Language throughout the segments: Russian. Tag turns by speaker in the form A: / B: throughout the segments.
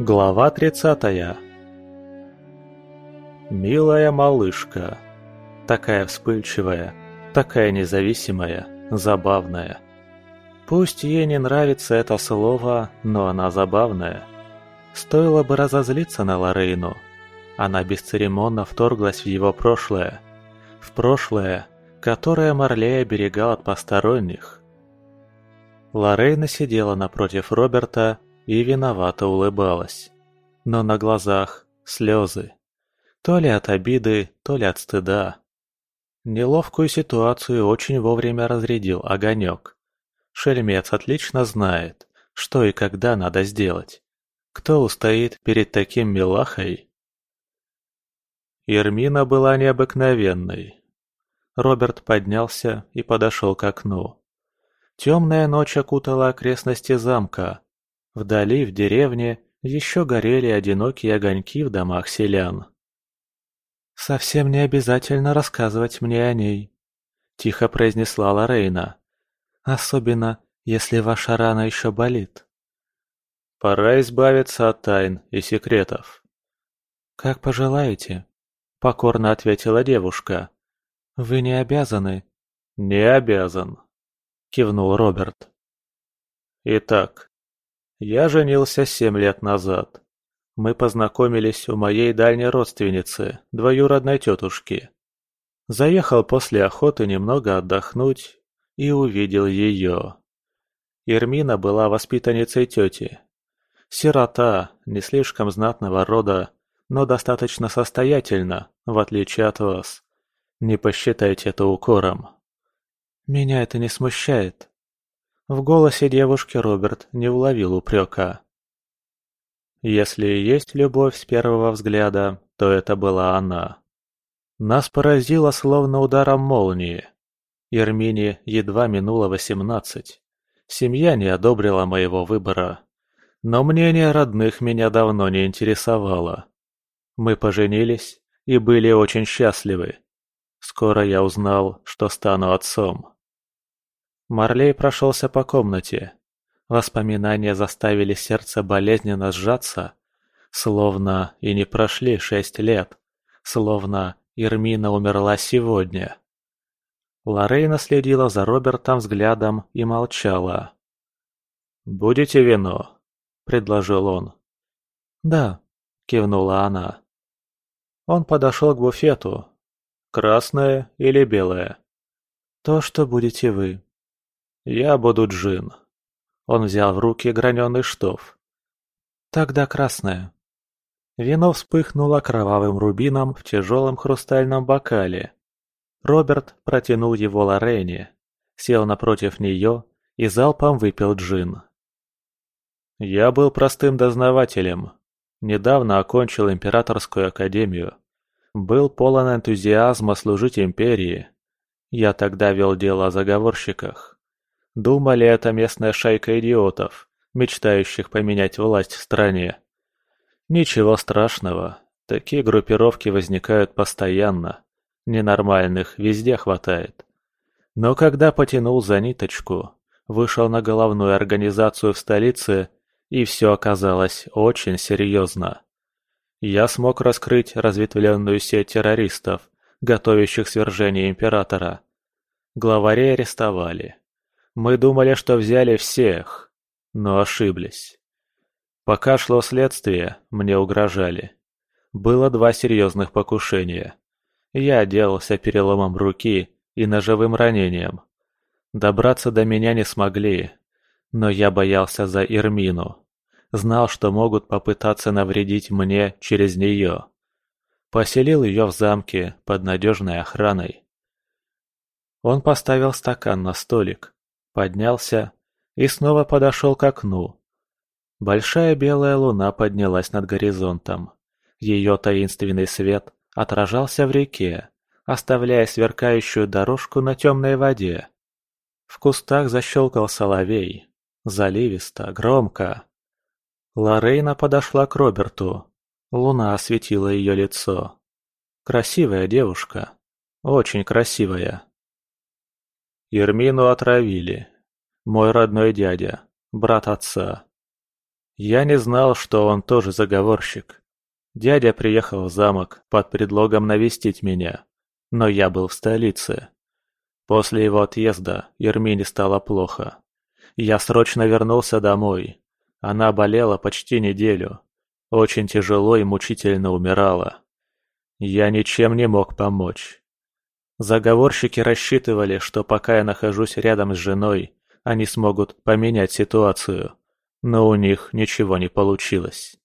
A: Глава тридцатая Милая малышка. Такая вспыльчивая, такая независимая, забавная. Пусть ей не нравится это слово, но она забавная. Стоило бы разозлиться на Лорейну. Она бесцеремонно вторглась в его прошлое. В прошлое, которое Марлей оберегал от посторонних. Лорейна сидела напротив Роберта и виновато улыбалась. Но на глазах слезы. То ли от обиды, то ли от стыда. Неловкую ситуацию очень вовремя разрядил огонек. Шельмец отлично знает, что и когда надо сделать. Кто устоит перед таким милахой? Ермина была необыкновенной. Роберт поднялся и подошел к окну. Темная ночь окутала окрестности замка. Вдали, в деревне, еще горели одинокие огоньки в домах селян. «Совсем не обязательно рассказывать мне о ней», – тихо произнесла Лорейна. «Особенно, если ваша рана еще болит».
B: «Пора избавиться от тайн и секретов».
A: «Как пожелаете», – покорно ответила девушка. «Вы не обязаны».
B: «Не обязан», – кивнул Роберт. «Итак, я женился семь лет назад. Мы познакомились у моей дальней родственницы, двоюродной тетушки. Заехал после охоты немного отдохнуть и увидел ее. Ирмина была воспитанницей тети. Сирота, не слишком знатного рода, но достаточно состоятельна, в отличие от вас. Не посчитайте это укором.
A: Меня это не смущает. В голосе девушки Роберт не уловил упрека.
B: Если и есть любовь с первого взгляда, то это была она. Нас поразило словно ударом молнии. Ермине едва минуло восемнадцать. Семья не одобрила моего выбора. Но мнение родных меня давно не интересовало. Мы поженились и были очень счастливы. Скоро я узнал, что стану отцом. Марлей прошелся по комнате, Воспоминания заставили сердце болезненно сжаться, словно и не прошли шесть лет, словно Ирмина умерла сегодня. Лорейна следила за Робертом взглядом и молчала. «Будете вино?» – предложил он.
A: «Да», – кивнула она.
B: Он подошел к буфету. «Красное или белое?»
A: «То, что будете вы».
B: «Я буду джин», он взял в руки граненый штоф.
A: «Тогда красное». Вино вспыхнуло кровавым рубином в тяжелом хрустальном бокале. Роберт протянул его Лорене, сел напротив нее и залпом выпил джин.
B: «Я был простым дознавателем. Недавно окончил императорскую академию. Был полон энтузиазма служить империи. Я тогда вел дело о заговорщиках. Думали, это местная шайка идиотов, мечтающих поменять власть в стране. Ничего страшного, такие группировки возникают постоянно. Ненормальных везде хватает. Но когда потянул за ниточку, вышел на головную организацию в столице, и все оказалось очень серьезно. Я смог раскрыть разветвленную сеть террористов, готовящих свержение императора. Главарей арестовали, мы думали, что взяли всех, но ошиблись. Пока шло следствие, мне угрожали. Было два серьезных покушения. Я отделался переломом руки и ножевым ранением. Добраться до меня не смогли, но я боялся за Ирмину. Знал, что могут попытаться навредить мне через нее. Поселил ее в замке под надежной охраной. Он поставил стакан на столик, поднялся и снова подошел к окну. Большая белая луна поднялась над горизонтом. Ее таинственный свет отражался в реке, оставляя сверкающую дорожку на темной воде. В кустах защелкал соловей. Заливисто, громко. Лорейна подошла к Роберту. Луна осветила ее лицо. Красивая девушка. Очень красивая. Ермину отравили. Мой родной дядя, брат отца.
A: Я не знал, что он тоже заговорщик. Дядя приехал в замок под предлогом навестить меня, но я был в столице. После его отъезда Ермине стало плохо. Я срочно вернулся домой. Она болела почти неделю. Очень тяжело и мучительно умирала. Я ничем не мог помочь. Заговорщики рассчитывали, что пока я нахожусь рядом с женой, они смогут поменять ситуацию. Но у них ничего не получилось.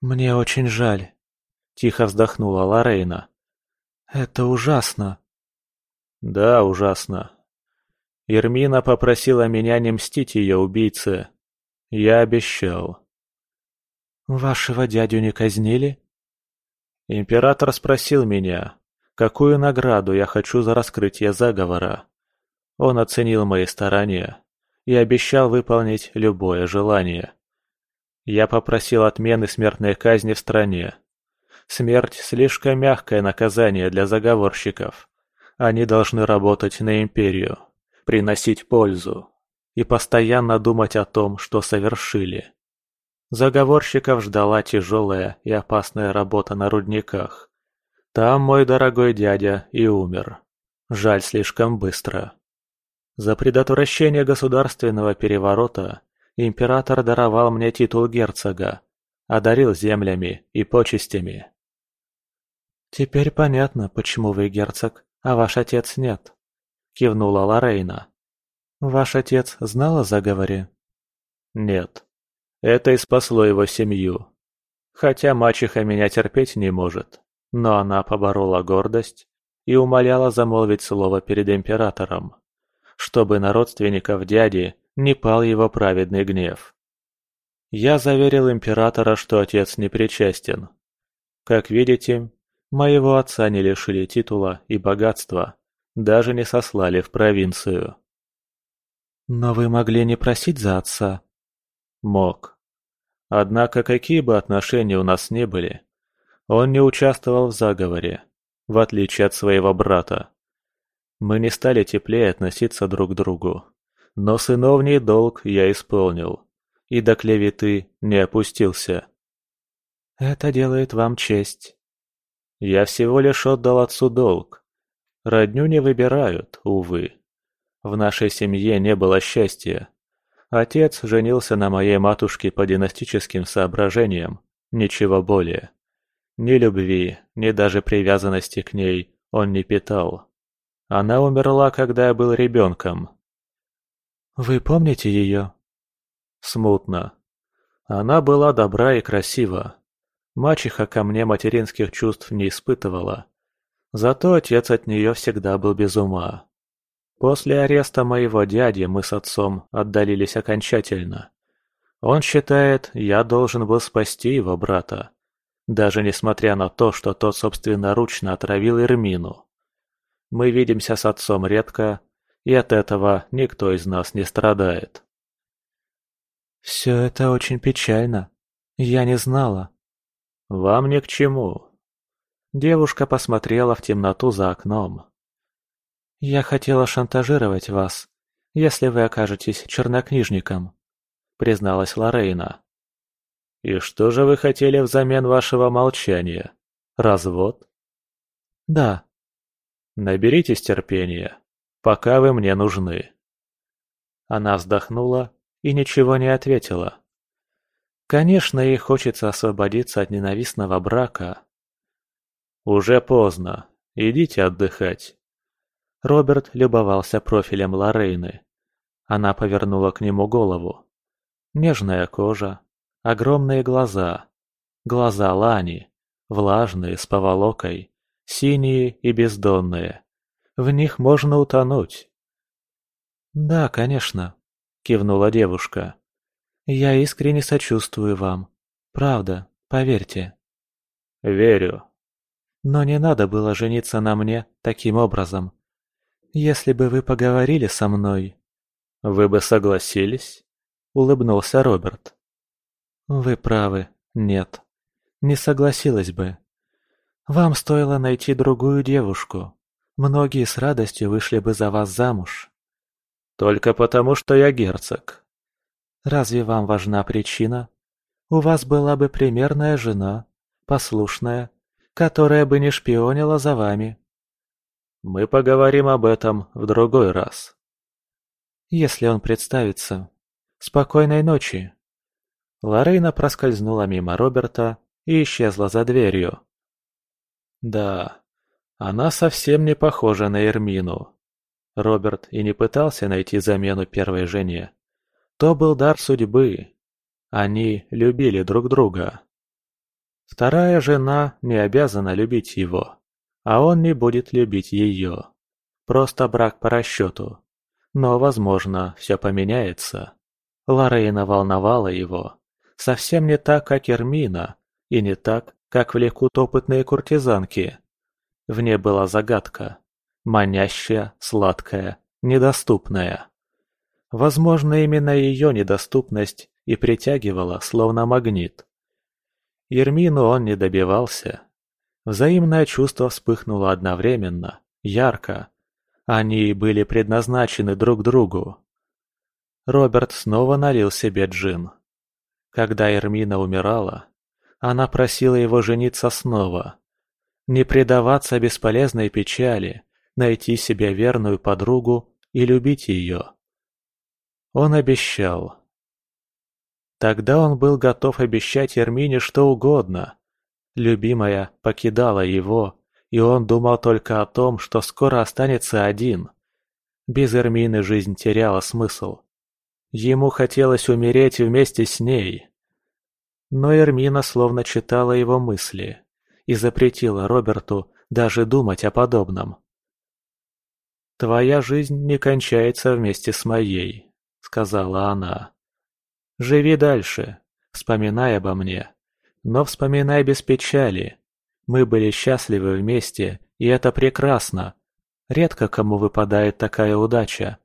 B: «Мне очень жаль», — тихо вздохнула Лорейна. «Это ужасно».
A: «Да, ужасно. Ермина попросила меня не мстить ее убийце. Я обещал».
B: «Вашего дядю не казнили?»
A: Император спросил меня, какую награду я хочу за раскрытие заговора. Он оценил мои старания и обещал выполнить любое желание. Я попросил отмены смертной казни в стране. Смерть – слишком мягкое наказание для заговорщиков. Они должны работать на империю, приносить пользу и постоянно думать о том, что совершили. Заговорщиков ждала тяжелая и опасная работа на рудниках. Там мой дорогой дядя и умер. Жаль, слишком быстро. За предотвращение государственного переворота император даровал мне титул герцога, одарил землями и почестями.
B: «Теперь понятно, почему вы герцог, а ваш отец нет», — кивнула Лорейна. «Ваш отец знал о заговоре?»
A: «Нет. Это и спасло его семью. Хотя мачеха меня терпеть не может, но она поборола гордость и умоляла замолвить слово перед императором чтобы на родственников дяди не пал его праведный гнев. Я заверил императора, что отец не причастен. Как видите, моего отца не лишили титула и богатства, даже не сослали в провинцию.
B: Но вы могли не просить за отца?
A: Мог. Однако какие бы отношения у нас не были, он не участвовал в заговоре, в отличие от своего брата. Мы не стали теплее относиться друг к другу. Но сыновний долг я исполнил. И до клеветы не опустился.
B: Это делает вам честь.
A: Я всего лишь отдал отцу долг. Родню не выбирают, увы. В нашей семье не было счастья. Отец женился на моей матушке по династическим соображениям, ничего более. Ни любви, ни даже привязанности к ней он не питал. Она умерла, когда я был ребенком.
B: Вы помните ее?
A: Смутно. Она была добра и красива. Мачеха ко мне материнских чувств не испытывала. Зато отец от нее всегда был без ума. После ареста моего дяди мы с отцом отдалились окончательно. Он считает, я должен был спасти его брата, даже несмотря на то, что тот собственноручно отравил Эрмину. Мы видимся с отцом редко, и от этого никто из нас не страдает.
B: Все это очень печально. Я не знала.
A: Вам ни к чему. Девушка посмотрела в темноту за окном.
B: Я хотела шантажировать вас, если вы окажетесь чернокнижником, призналась Лорейна.
A: И что же вы хотели взамен вашего молчания? Развод?
B: Да,
A: Наберитесь терпения, пока вы мне нужны. Она вздохнула и ничего не ответила. Конечно, ей хочется освободиться от ненавистного брака. Уже поздно, идите отдыхать. Роберт любовался профилем Лорейны. Она повернула к нему голову. Нежная кожа, огромные глаза. Глаза Лани, влажные, с поволокой синие и бездонные. В них можно утонуть.
B: «Да, конечно», — кивнула девушка. «Я искренне сочувствую вам. Правда, поверьте».
A: «Верю».
B: «Но не надо было жениться на мне таким образом. Если бы вы поговорили со мной...»
A: «Вы бы согласились?» — улыбнулся Роберт.
B: «Вы правы, нет. Не согласилась бы. Вам стоило найти другую девушку. Многие с радостью вышли бы за вас замуж.
A: Только потому, что я герцог.
B: Разве вам важна причина? У вас была бы примерная жена, послушная, которая бы не шпионила за вами.
A: Мы поговорим об этом в другой раз.
B: Если он представится. Спокойной ночи. Лорейна проскользнула мимо Роберта и исчезла за дверью.
A: Да, она совсем не похожа на Эрмину. Роберт и не пытался найти замену первой жене. То был дар судьбы. Они любили друг друга. Вторая жена не обязана любить его, а он не будет любить ее. Просто брак по расчету. Но, возможно, все поменяется. Лорейна волновала его. Совсем не так, как Эрмина, и не так, как влекут опытные куртизанки. В ней была загадка. Манящая, сладкая, недоступная. Возможно, именно ее недоступность и притягивала, словно магнит. Ермину он не добивался. Взаимное чувство вспыхнуло одновременно, ярко. Они были предназначены друг другу. Роберт снова налил себе джин. Когда Эрмина умирала, она просила его жениться снова. Не предаваться бесполезной печали, найти себе верную подругу и любить ее. Он обещал, Тогда он был готов обещать Ермине что угодно. Любимая покидала его, и он думал только о том, что скоро останется один. Без Эрмины жизнь теряла смысл. Ему хотелось умереть вместе с ней. Но Эрмина словно читала его мысли и запретила Роберту даже думать о подобном. «Твоя жизнь не кончается вместе с моей», — сказала она. Живи дальше, вспоминай обо мне. Но вспоминай без печали. Мы были счастливы вместе, и это прекрасно. Редко кому выпадает такая удача.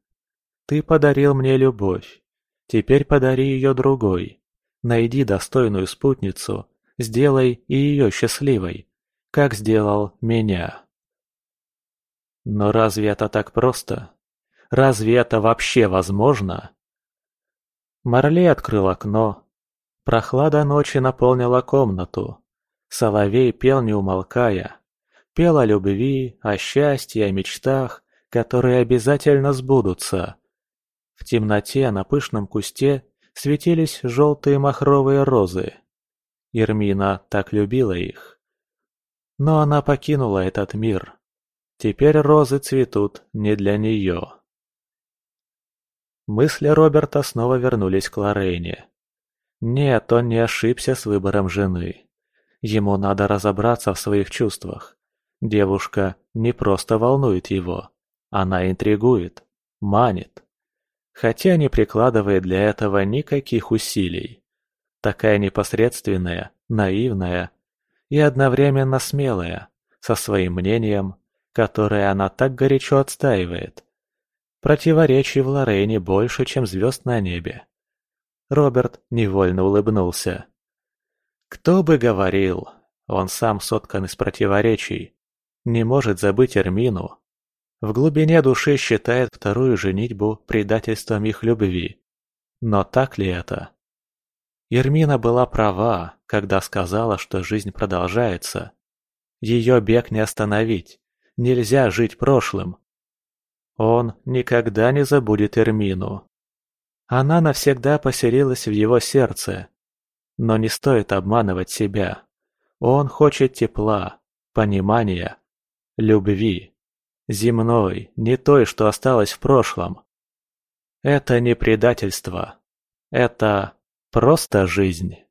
A: Ты подарил мне любовь. Теперь подари ее другой. Найди достойную спутницу, сделай и ее счастливой, как сделал меня. Но разве это так просто? Разве это вообще возможно? Марли открыл окно. Прохлада ночи наполнила комнату. Соловей пел не умолкая. Пел о любви, о счастье, о мечтах, которые обязательно сбудутся. В темноте на пышном кусте светились желтые махровые розы. Ирмина так любила их. Но она покинула этот мир. Теперь розы цветут не для нее. Мысли Роберта снова вернулись к Лорейне. Нет, он не ошибся с выбором жены. Ему надо разобраться в своих чувствах. Девушка не просто волнует его. Она интригует, манит. Хотя не прикладывает для этого никаких усилий. Такая непосредственная, наивная и одновременно смелая, со своим мнением, которое она так горячо отстаивает. Противоречий в Лорене больше, чем звезд на небе. Роберт невольно улыбнулся. Кто бы говорил, он сам соткан из противоречий, не может забыть Эрмину. В глубине души считает вторую женитьбу предательством их любви. Но так ли это? Ермина была права, когда сказала, что жизнь продолжается. Ее бег не остановить, нельзя жить прошлым, он никогда не забудет Эрмину. Она навсегда поселилась в его сердце. Но не стоит обманывать себя. Он хочет тепла, понимания, любви. Земной, не той, что осталось в прошлом. Это не предательство. Это просто жизнь.